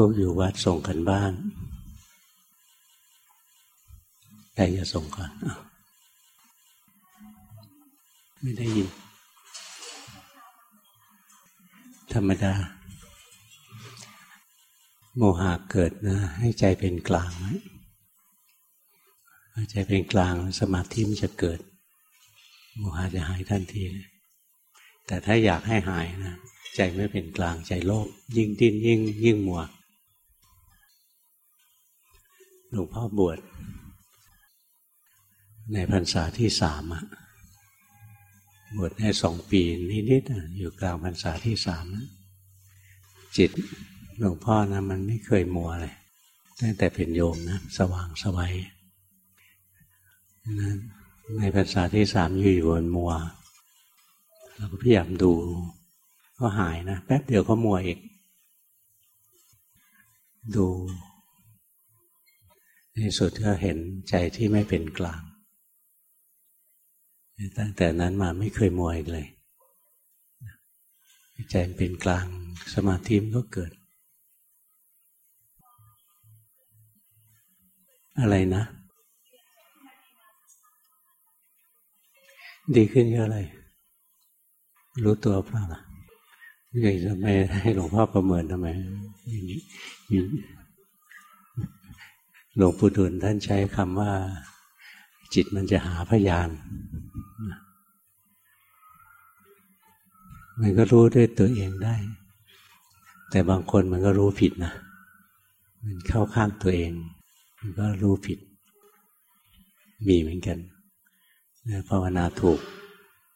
พวกอยู่วัดส่งกันบ้านใครจะส่งก่อนไม่ได้ยิน ธรรมดา โมหะเกิดนะ ให้ใจเป็นกลางไว้ใจเป็นกลางสมาธิมันจะเกิด โมหะจะหายทันที แต่ถ้าอยากให้หายนะ ใจไม่เป็นกลางใจโลภยิ่งดิ้นยิ่ง ยิ่งมัว หลวงพ่อบวชในพรรษาที่สามอะบวชได้สองปีนิดๆอยู่กลางพรรษาที่สามนะจิตหลวงพ่อนะมันไม่เคยมัวเลยตั้งแต่เป็นโยมนะสว่างสวัยนะในพรรษาที่สามอยู่อยู่บนมัว เราก็พยายามดู ก็หายนะ แป๊บเดียวก็มัวอีก ดู ในสุดก็เห็นใจที่ไม่เป็นกลาง ตั้งแต่นั้นมาไม่เคยมัวอีกเลย ใจเป็นกลางสมาธิมันก็เกิด อะไรนะ ดีขึ้นเยอะเลยรู้ตัวเปล่าล่ะยังจะไม่ให้หลวงพ่อประเมินทำไมอย่างนี้ หลวงปู่ดูลท่านใช้คำว่า จิตมันจะหาพยานมันก็รู้ด้วยตัวเองได้ แต่บางคนมันก็รู้ผิดนะ มันเข้าข้างตัวเอง มันก็รู้ผิด มีเหมือนกันภาวนาถูก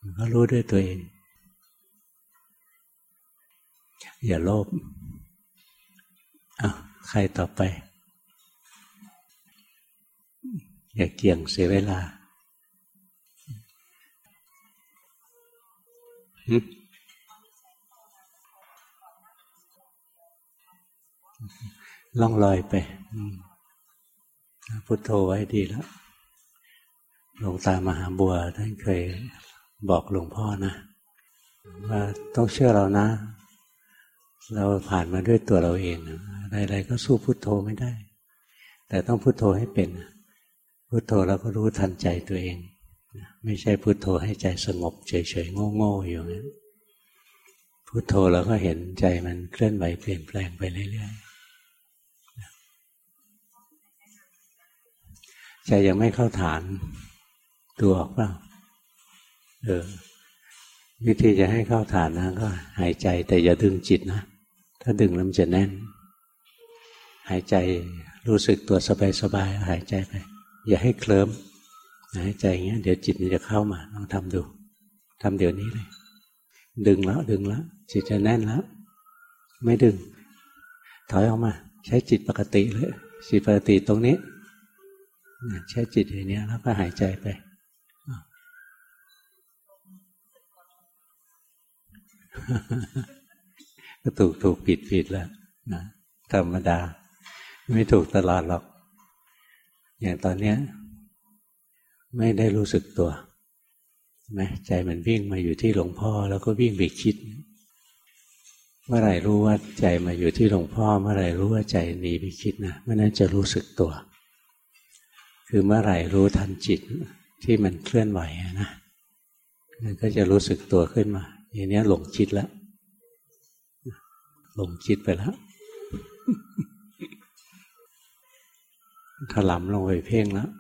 มันก็รู้ด้วยตัวเอง อย่าโลภอ้าวใครต่อไป อย่าเกี่ยงเสียเวลาล่องลอยไปพุทโธไว้ดีแล้วหลวงตามหาบัวท่านเคยบอกหลวงพ่อนะว่าต้องเชื่อเรานะ เราผ่านมาด้วยตัวเราเองอะไรๆก็สู้พุทโธไม่ได้ แต่ต้องพุทโธให้เป็น พุทโธแล้วก็รู้ทันใจตัวเอง ไม่ใช่พุทโธให้ใจสงบเฉยๆโง่ๆอยู่นั้นพุทโธเราก็เห็นใจมันเคลื่อนไหวเปลี่ยนแปลงไปเรื่อยๆใจยังไม่เข้าฐานตัวออกเปล่าเออวิธีจะให้เข้าฐานนะก็ หายใจแต่อย่าดึงจิตนะถ้าดึงแล้วมันจะแน่น หายใจรู้สึกตัวสบายๆหายใจไป อย่าให้เคลิ้มหายใจอย่างเงี้ย เดี๋ยวจิตมันจะเข้ามาลองทำดูทำเดี๋ยวนี้เลย ดึงแล้วดึงแล้วจิตจะแน่นแล้วไม่ดึง ถอยออกมา ใช้จิตปกติเลยจิตปกติตรงนี้ใช้จิตอย่างนี้แล้วก็หายใจไปก็ถูกถูกผิดผิดแล้วนะธรรมดา ไม่ถูกตลอดหรอก อย่างตอนเนี้ย ไม่ได้รู้สึกตัวไหมใจมันวิ่งมาอยู่ที่หลวงพ่อ แล้วก็วิ่งไปคิด เมื่อไหร่รู้ว่าใจมาอยู่ที่หลวงพ่อ เมื่อไหร่รู้ว่าใจหนีไปคิดนะเมื่อนั้นจะรู้สึกตัว คือเมื่อไหร่รู้ทันจิตที่มันเคลื่อนไหวนะมันก็จะรู้สึกตัวขึ้นมา อย่างนี้หลงจิตแล้วหลงจิตไปแล้ว ถลำลงไปเพ่งแล้ว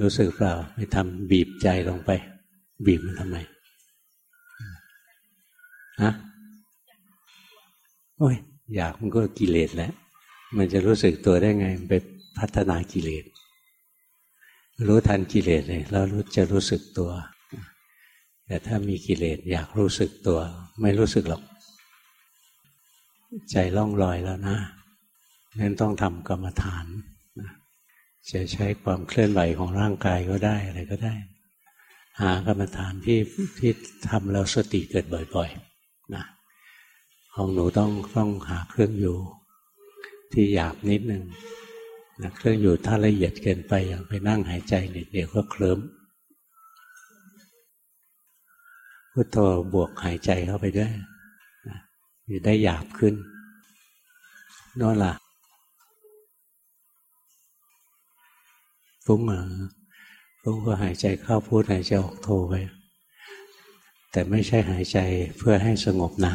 รู้สึกเปล่าไปทำบีบใจลงไป บีบมันทำไมฮะโอ้ย อยากมันก็กิเลสแล้วมันจะรู้สึกตัวได้ไงไปพัฒนากิเลส รู้ทันกิเลสเลยแล้วรู้จะรู้สึกตัว แต่ถ้ามีกิเลสอยากรู้สึกตัว ไม่รู้สึกหรอก ใจล่องลอยแล้วนะนั้นต้องทำกรรมฐาน จะใช้ความเคลื่อนไหวของร่างกายก็ได้อะไรก็ได้ หากรรมฐานที่ที่ทำแล้วสติเกิดบ่อยๆนะของหนูต้องต้องหาเครื่องอยู่ที่หยาบนิดนึงนะเครื่องอยู่ถ้าละเอียดเกินไปอย่างไปนั่งหายใจเดี๋ยวก็เคลิ้มพุทโธบวกหายใจเข้าไปด้วยนะจะได้หยาบขึ้นโน่นล่ะ ฟุ้งเหรอฟุ้งก็หายใจเข้าพูดหายใจออกโทไปแต่ไม่ใช่หายใจเพื่อให้สงบนะ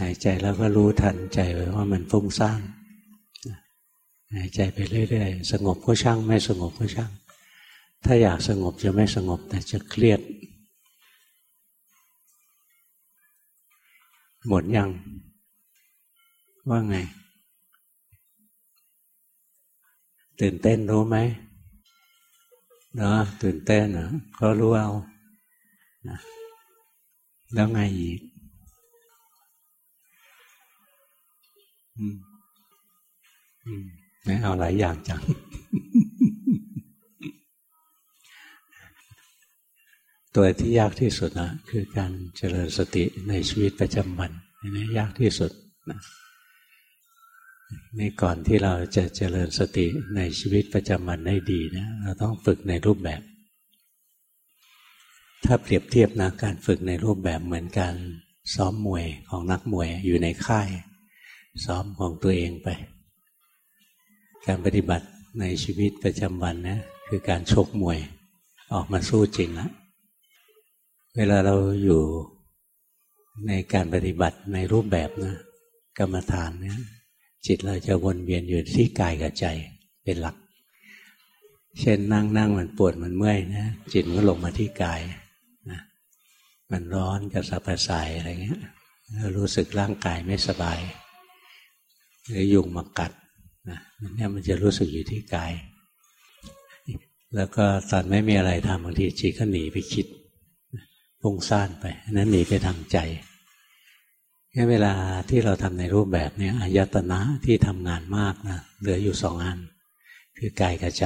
หายใจแล้วก็รู้ทันใจไว้ว่ามันฟุ้งซ่านหายใจไปเรื่อยๆ สงบก็ช่างไม่สงบก็ช่าง ถ้าอยากสงบจะไม่สงบแต่จะเครียด หมดยัง ว่าไง ตื่นเต้นรู้ไหมเนาะตื่นเต้นนะก็รู้เอานะแล้วไงอีกอืมอืมไม่เอาหลายอย่างจัง ตัวที่ยากที่สุดนะคือการเจริญสติในชีวิตประจำวันนี่ยากที่สุดนะ นี่ก่อนที่เราจะเจริญสติในชีวิตประจำวันได้ดีนะเราต้องฝึกในรูปแบบ ถ้าเปรียบเทียบนะการฝึกในรูปแบบเหมือนการซ้อมมวยของนักมวยอยู่ในค่าย ซ้อมของตัวเองไป การปฏิบัติในชีวิตประจำวันนะคือการชกมวยออกมาสู้จริงแล้วเวลาเราอยู่ในการปฏิบัติในรูปแบบนะกรรมฐานเนี่ย จิตเราจะวนเวียนอยู่ที่กายกับใจเป็นหลัก เช่นนั่งนั่งมันปวดมันเมื่อยนะ จิตก็ลงมาที่กายนะมันร้อนกระสับกระส่ายอะไรเงี้ยรู้สึกร่างกายไม่สบาย หรือยุงมากัดนะเนี่ยมันจะรู้สึกอยู่ที่กาย แล้วก็ตอนไม่มีอะไรทำบางทีจิตก็หนีไปคิดฟุ้งซ่านไปนั้นหนีไปทางใจ งั้นเวลาที่เราทำในรูปแบบนี้อายตนะที่ทำงานมากนะเหลืออยู่สองอัน คือกายกับใจ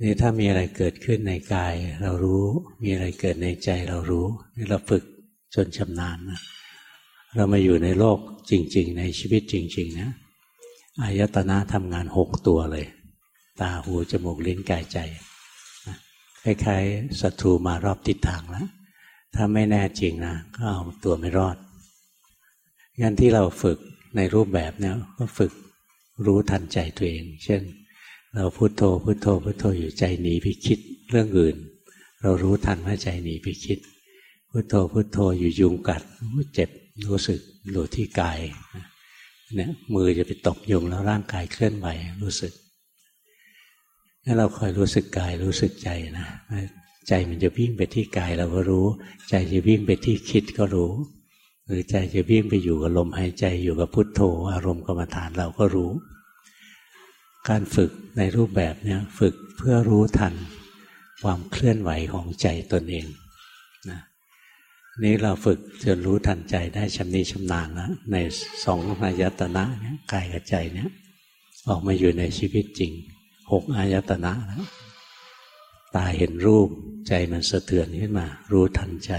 นี่ถ้ามีอะไรเกิดขึ้นในกาย เรารู้มีอะไรเกิดในใจเรารู้นี่เราฝึกจนชำนาญนะเรามาอยู่ในโลกจริง ๆ ในชีวิตจริง ๆ นะอายตนะทำงานหกตัวเลย ตาหูจมูกลิ้นกายใจคล้ายๆศัตรูมารอบทิศทางแล้ว ถ้าไม่แน่จริงนะก็เอาตัวไม่รอดงั้นที่เราฝึกในรูปแบบเนี้ยก็ฝึกรู้ทันใจตัวเอง เช่น เราพุโทโธพุโทโธพุโทโธอยู่ใจหนีไปคิดเรื่องอื่น เรารู้ทันว่าใจหนีไปคิด พุโทโธพุโทโธอยู่ยุงกัดเจ็บรู้สึกดูที่กายเนี่ยมือจะไปตบยุงแล้วร่างกายเคลื่อนไหวรู้สึกถ้าเราคอยรู้สึกกายรู้สึกใจนะ ใจมันจะวิ่งไปที่กายเราก็รู้ ใจจะวิ่งไปที่คิดก็รู้ หรือใจจะวิ่งไปอยู่กับลมหายใจอยู่กับพุทโธ อารมณ์กรรมฐานเราก็รู้ การฝึกในรูปแบบเนี้ยฝึกเพื่อรู้ทันความเคลื่อนไหวของใจตนเองนะนี้เราฝึกจนรู้ทันใจได้ชำนิชำนาญแล้วในสองอายตนะเนี่ยกายกับใจเนี่ยออกมาอยู่ในชีวิตจริงหกอายตนะแล้ว ตาเห็นรูป ใจมันสะเทือนขึ้นมา รู้ทันใจ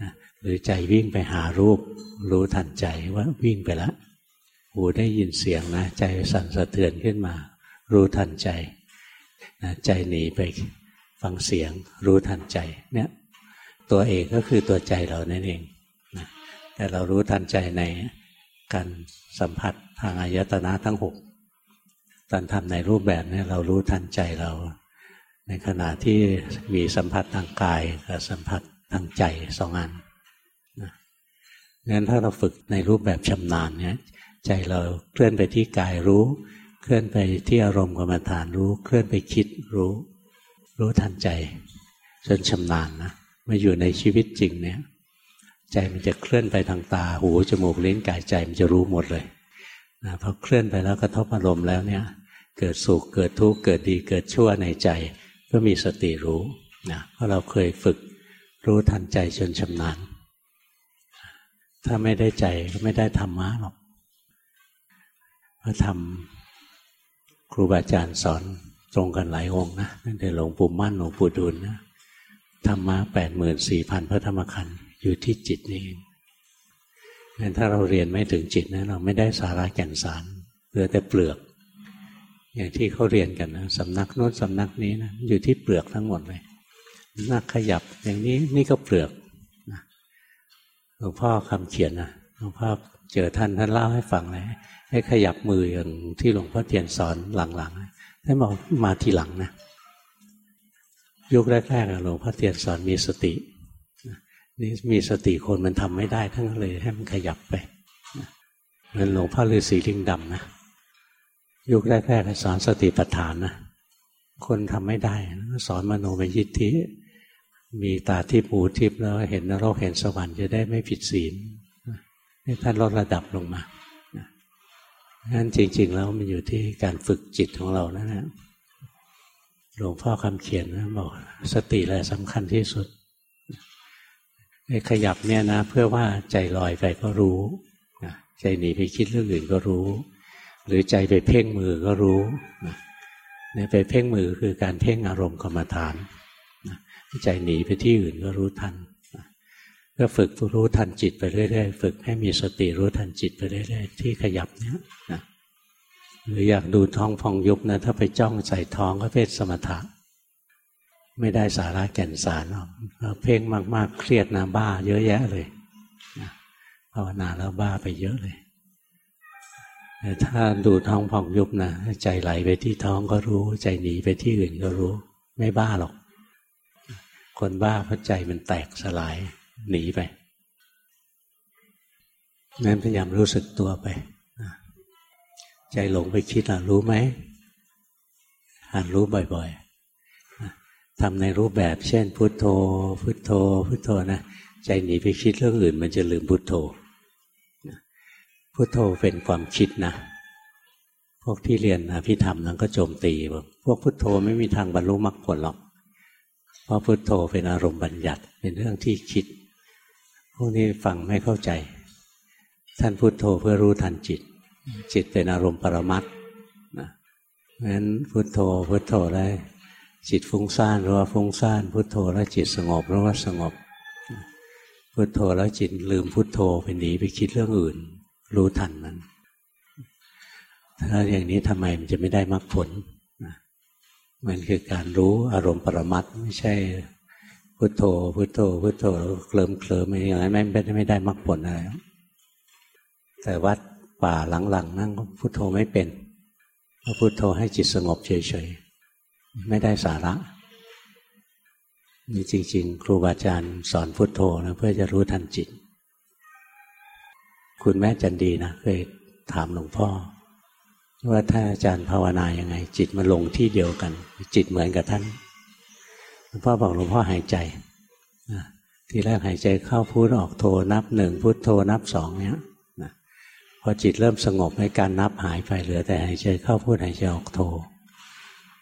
นะหรือใจวิ่งไปหารูป รู้ทันใจว่าวิ่งไปล้วหูได้ยินเสียงนะ ใจสั่นสะเทือนขึ้นมา รู้ทันใจนะใจหนีไปฟังเสียง รู้ทันใจ เนี่ย ตัวเองก็คือตัวใจเรานั่นเองนะแต่เรารู้ทันใจในการสัมผัสทางอายตนะทั้งหกตอนทำในรูปแบบนี้เรารู้ทันใจเรา ในขณะที่มีสัมผัสทางกายกับสัมผัสทางใจสองอันนะงั้นถ้าเราฝึกในรูปแบบชำนาญเนี่ยใจเราเคลื่อนไปที่กายรู้ เคลื่อนไปที่อารมณ์กรรมฐานรู้ เคลื่อนไปคิดรู้ รู้ทันใจ จนชำนาญนะมาอยู่ในชีวิตจริงเนี่ยใจมันจะเคลื่อนไปทางตาหูจมูกลิ้นกายใจมันจะรู้หมดเลยนะพอเคลื่อนไปแล้วกระทบอารมณ์แล้วเนี่ย เกิดสุขเกิดทุกข์เกิดดีเกิดชั่วในใจ ก็มีสติรู้นะเพราะเราเคยฝึกรู้ทันใจจนชำนาญ ถ้าไม่ได้ใจก็ไม่ได้ธรรมะหรอกพระธรรมครูบาอาจารย์สอนตรงกันหลายองค์นะตั้งแต่หลวงปู่มั่นหลวงปู่ดูลนะธรรมะแปดหมื่นสี่พันพระธรรมขันธ์อยู่ที่จิตนี่เองงั้นถ้าเราเรียนไม่ถึงจิตนะเราไม่ได้สาระแก่นสารเหลือแต่เปลือก อย่างที่เขาเรียนกันนะสำนักโน้นสำนักนี้นะอยู่ที่เปลือกทั้งหมดเลยนักขยับอย่างนี้นี่ก็เปลือกนะหลวงพ่อคำเขียนนะหลวงพ่อเจอท่านท่านเล่าให้ฟังเลยให้ขยับมืออย่างที่หลวงพ่อเทียนสอนหลังๆท่านบอกมาทีหลังนะยุคแรกๆหลวงพ่อเทียนสอนมีสตินี่มีสติคนมันทำไม่ได้ทั้งเลยให้มันขยับไปมันหลวงพ่อฤาษีลิงดำนะ ยุคแรกๆสอนสติปัฏฐานนะคนทำไม่ได้ สอนมโนมยิทธิ มีตาทิพหูทิพแล้วเห็นนรกเห็นสวรรค์จะได้ไม่ผิดศีลนี่ท่านลดระดับลงมางั้นจริง ๆ แล้วมันอยู่ที่การฝึกจิตของเรานั่นแหละหลวงพ่อคำเขียนนะบอกสติแหละสำคัญที่สุดขยับเนี่ยนะ เพื่อว่าใจลอยไปก็รู้ ใจหนีไปคิดเรื่องอื่นก็รู้ หรือใจไปเพ่งมือก็รู้เนี่ยไปเพ่งมือคือการเพ่งอารมณ์กรรมฐานใจหนีไปที่อื่นก็รู้ทันก็ฝึกรู้ทันจิตไปเรื่อยๆ ฝึกให้มีสติรู้ทันจิตไปเรื่อยๆ ที่ขยับเนี้ยนะหรืออยากดูท้องพองยุบนะถ้าไปจ้องใส่ท้องก็เป็นสมถะ ไม่ได้สาระแก่นสารหรอกเพ่งมากๆ เครียดนะบ้าเยอะแยะเลยภาวนาแล้วบ้าไปเยอะเลย ถ้าดูท้องพองยุบนะใจไหลไปที่ท้องก็รู้ ใจหนีไปที่อื่นก็รู้ ไม่บ้าหรอก คนบ้าเพราะใจมันแตกสลายหนีไปนั้นพยายามรู้สึกตัวไปใจหลงไปคิดอะรู้ไหมหันรู้บ่อยๆทำในรูปแบบเช่นพุโทโธ พุโทโธ พุโทโธนะใจหนีไปคิดเรื่องอื่น มันจะลืมพุโทโธ พุโทโธเป็นความคิดนะ พวกที่เรียนอภิธรรมนั้นก็โจมตีบอกพวกพุโทโธไม่มีทางบรรลุมรรคผลหรอก เพราะพุโทโธเป็นอารมณ์บัญญัติเป็นเรื่องที่คิด พวกนี้ฟังไม่เข้าใจ ท่านพุโทโธเพื่อรู้ทันจิต จิตเป็นอารมณ์ปรมัตนะเพราะฉะนั้นพุโทโธพุโทโธแล้วจิตฟุ้งซ่านรู้ว่าฟุ้งซ่านพุโทโธแล้วจิตสงบรู้ว่าสงบพุโทโธแล้วจิตลืมพุโทโธไปหนีไปคิดเรื่องอื่น รู้ทันมันถ้าอย่างนี้ทำไมมันจะไม่ได้มรรคผลมันคือการรู้อารมณ์ปรมัตไม่ใช่พุทโธพุทโธพุทโธเคลิมเคลิมอย่างนั้นไม่ไม่ได้มรรคผลอะไรแต่วัดป่าหลังๆ นั่งพุทโธไม่เป็นพพุทโธให้จิตสงบเฉยๆไม่ได้สาระนี่จริง ๆ ครูบาอาจารย์สอนพุทโธนะเพื่อจะรู้ทันจิต คุณแม่จันดีนะเคยถามหลวงพ่อ ว่าถ้าอาจารย์ภาวนายังไง จิตมาลงที่เดียวกัน จิตเหมือนกับท่านหลวงพ่อบอกหลวงพ่อหายใจทีแรกหายใจเข้าพุทออกโทนับหนึ่งพุทโทนับสองเนี้ยพอจิตเริ่มสงบให้การนับหายไปเหลือแต่หายใจเข้าพุทหายใจออกโท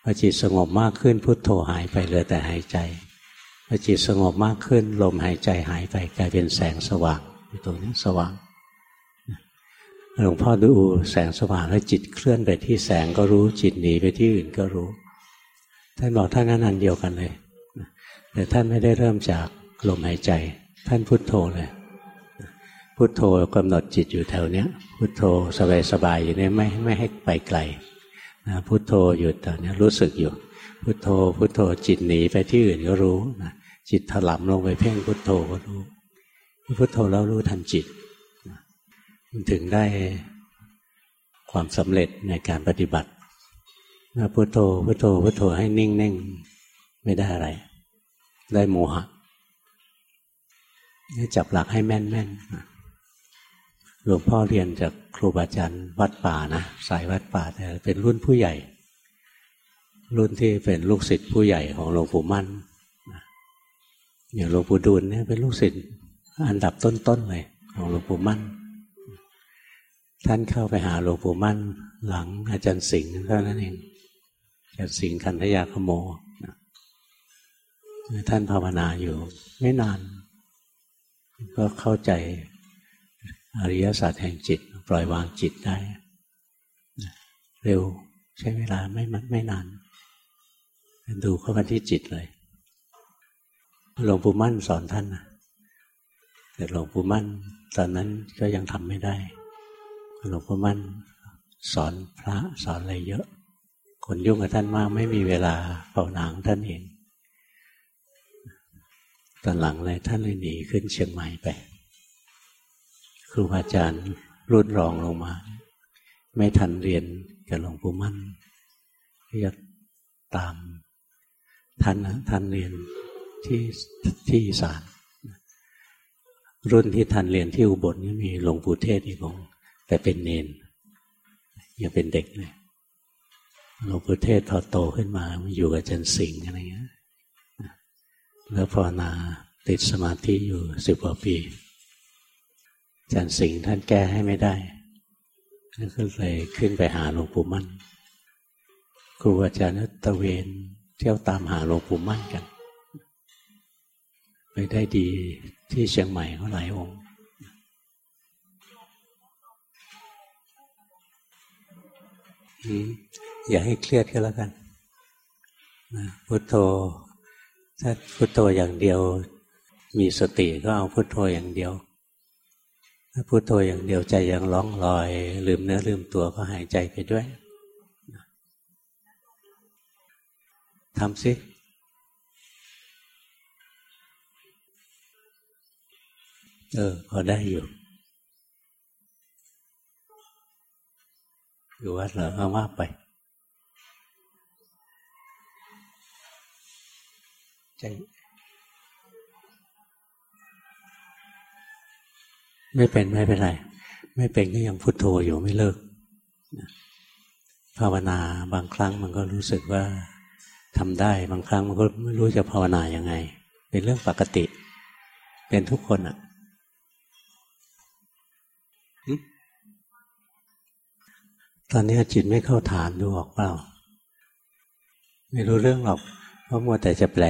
พอจิตสงบมากขึ้นพุทโธหายไปเหลือแต่หายใจพอจิตสงบมากขึ้น ลมหายใจหายไปกลายเป็นแสงสว่างอยู่ตรงนี้สว่าง หลวงพ่อดูแสงสว่างแล้วจิตเคลื่อนไปที่แสงก็รู้จิตหนีไปที่อื่นก็รู้ ท่านบอกท่านนั้นอันเดียวกันเลย แต่ท่านไม่ได้เริ่มจากลมหายใจ ท่านพุโทโธเลย พุโทโธกำหนดจิตอยู่แถวเนี้ย พุโทโธสบายๆอยู่เนี่ยไม่ไม่ให้ไปไกลนะพุโทโธอยู่แถวเนี้ยรู้สึกอยู่ พุโทโธ พุโทโธจิตหนีไปที่อื่นก็รู้นะจิตถลำลงไปเพ่งพุโทโธก็รู้พุโทโธแล้วรู้ทันจิต ถึงได้ความสำเร็จในการปฏิบัติพุโทโธพุโทโธพุโทโธให้นิ่งๆไม่ได้อะไร ได้โมหะจับหลักให้แม่นแม่นหลวงพ่อเรียนจากครูบาอาจารย์วัดป่านะสายวัดป่าแต่เป็นรุ่นผู้ใหญ่ รุ่นที่เป็นลูกศิษย์ผู้ใหญ่ของหลวงปู่มั่นอย่างหลวงปู่ดูลเนี่ยเป็นลูกศิษย์อันดับต้นๆเลยของหลวงปู่มั่น ท่านเข้าไปหาหลวงปู่มั่นหลังอาจารย์สิงห์เท่านั้นเองอาจารย์สิงห์คันธยาขโมท่านภาวนาอยู่ ไม่นาน ก็เข้าใจอริยศาสตร์แห่งจิต ปล่อยวางจิตได้ เร็วใช้เวลาไม่มัดไม่นาน ดูเข้ามาที่จิตเลยหลวงปู่มั่นสอนท่านนะแต่หลวงปู่มั่น ตอนนั้นก็ยังทำไม่ได้ หลวงปู่มั่นสอนพระสอนอะไรเยอะ คนยุ่งกับท่านมากไม่มีเวลาเป่าหนังท่านเองตอนหลังเลยท่านเลยหนีขึ้นเชียงใหม่ไป ครูอาจารย์รุ่นรองลงมา ไม่ทันเรียนกับหลวงปู่มั่นก็จะตามทันนะทันเรียนที่ที่อีสานรุ่นที่ทันเรียนที่อุบลนี่มีหลวงปู่เทศอีกอง แต่เป็นเนนยังเป็นเด็กเลยหลวงปู่เทศพอโตขึ้นมาอยู่กับจันสิงห์อะไรเงี้ยแล้วภาวนาติดสมาธิอยู่สิบกว่าปีจันสิงห์ท่านแก้ให้ไม่ได้ก็เลยขึ้นไปหาหลวงปู่มั่นครูอาจารย์ตะเวนเที่ยวตามหาหลวงปู่มั่นกัน ไปได้ดีที่เชียงใหม่เขาหลายองค์ อย่าให้เครียดก็แล้วกันพุทโธ ถ้าพุทโธอย่างเดียว มีสติก็เอาพุทโธอย่างเดียว ถ้าพุทโธอย่างเดียวใจยังร้องลอย ลืมเนื้อลืมตัวก็หายใจไปด้วยทำสิเออพอได้อยู่ อยู่วัดเหรอเอาว่าไปใจไม่เป็นไม่เป็นไร ไม่เป็นก็ยังพุโทโธอยู่ไม่เลิกภาวนาบางครั้งมันก็รู้สึกว่าทำได้ บางครั้งมันก็ไม่รู้จะภาวนายังไง เป็นเรื่องปกติ เป็นทุกคนอะ่ะ ตอนนี้จิตไม่เข้าฐานดูออกเปล่า ไม่รู้เรื่องหรอก เพราะมัวแต่จะแปล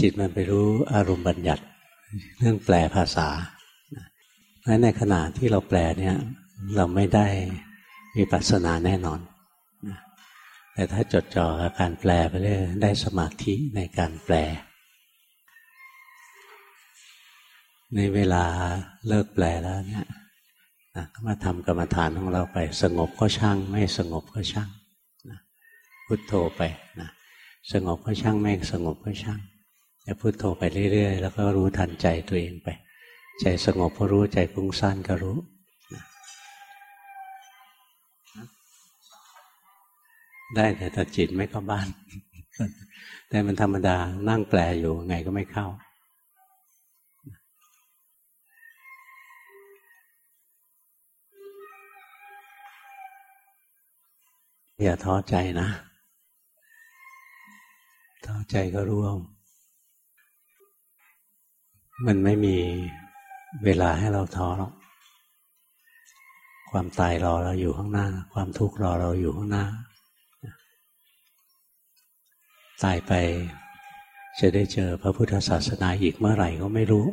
จิตมันไปรู้อารมณ์บัญญัติ เรื่องแปลภาษาเพราะในขณะที่เราแปลเนี่ย เราไม่ได้มีปัสนาแน่นอน แต่ถ้าจดจ่อกับการแปลไปเรื่อยได้สมาธิในการแปล ในเวลาเลิกแปลแล้วเนี่ย นะมาทำกรรมฐานของเราไป สงบก็ช่าง ไม่สงบก็ช่างนะพุโทโธไปนะสงบก็ช่างไม่สงบก็ช่างแต่พุโทโธไปเรื่อย ๆ แล้วก็รู้ทันใจตัวเองไป ใจสงบก็รู้ใจฟุ้งซ่านก็รู้นะได้แต่ถ้าจิตไม่เข้าบ้าน แต่มันธรรมดานั่งแปลอยู่ไงก็ไม่เข้า อย่าท้อใจนะ ท้อใจก็ร่วงมันไม่มีเวลาให้เราท้อหรอก ความตายรอเราอยู่ข้างหน้า ความทุกข์รอเราอยู่ข้างหน้า ตายไปจะได้เจอพระพุทธศาสนาอีกเมื่อไหร่ก็ไม่รู้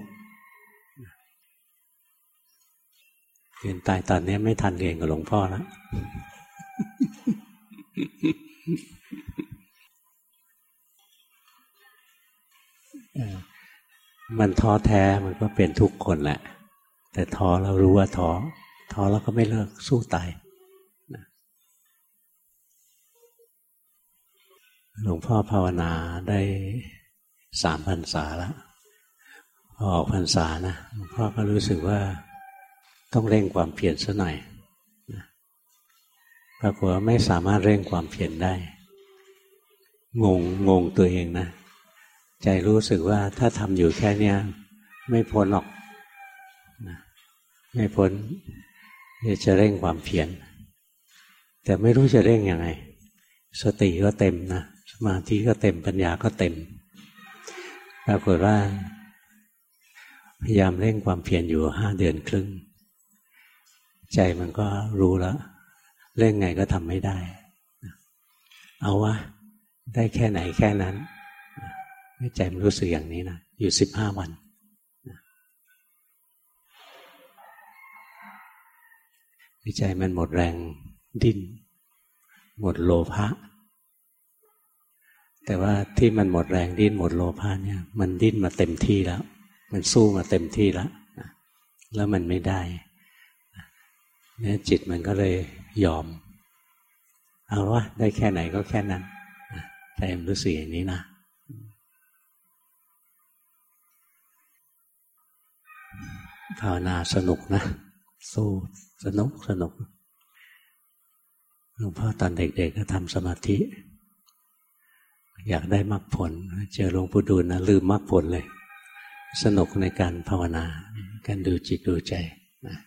เรียนตายตอนนี้ไม่ทันเรียนกับหลวงพ่อแล้ว มันท้อแท้มันก็เป็นทุกคนแหละ แต่ท้อเรารู้ว่าท้อท้อแล้วก็ไม่เลิกสู้ตายหลวงพ่อภาวนาได้สามพรรษาแล้วพอออกพรรษานะหลวงพ่อก็รู้สึกว่าต้องเร่งความเพียรซะหน่อย ปรากฏว่าไม่สามารถเร่งความเพียรได้ งงงงตัวเองนะ ใจรู้สึกว่าถ้าทำอยู่แค่เนี้ยไม่พ้นหรอกนะไม่พ้นจะเร่งความเพียรแต่ไม่รู้จะเร่งยังไง สติก็เต็มนะสมาธิก็เต็มปัญญาก็เต็มปรากฏว่า พยายามเร่งความเพียรอยู่ห้าเดือนครึ่ง ใจมันก็รู้แล้ว เรื่องไงก็ทำไม่ได้ เอาวะได้แค่ไหนแค่นั้นไม่ใจมันรู้สึกอย่างนี้นะ อยู่สิบห้าวันวิจัยมันหมดแรงดิ้น หมดโลภะแต่ว่าที่มันหมดแรงดิ้นหมดโลภะเนี่ย มันดิ้นมาเต็มที่แล้ว มันสู้มาเต็มที่แล้วแล้วมันไม่ได้เนี่ยจิตมันก็เลย ยอม เอาว่าได้แค่ไหนก็แค่นั้นใจมันรู้สึกอย่างนี้นะภาวนาสนุกนะสู้สนุกสนุกหลวงพ่อตอนเด็กๆก็ทำสมาธิ อยากได้มรรคผล เจอหลวงปู่ดูลนะลืมมรรคผลเลย สนุกในการภาวนา การดูจิตดูใจนะ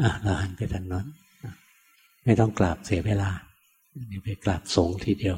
อะเราหันไปทางนั้น ไม่ต้องกราบเสียเวลาไปกราบสงทีเดียว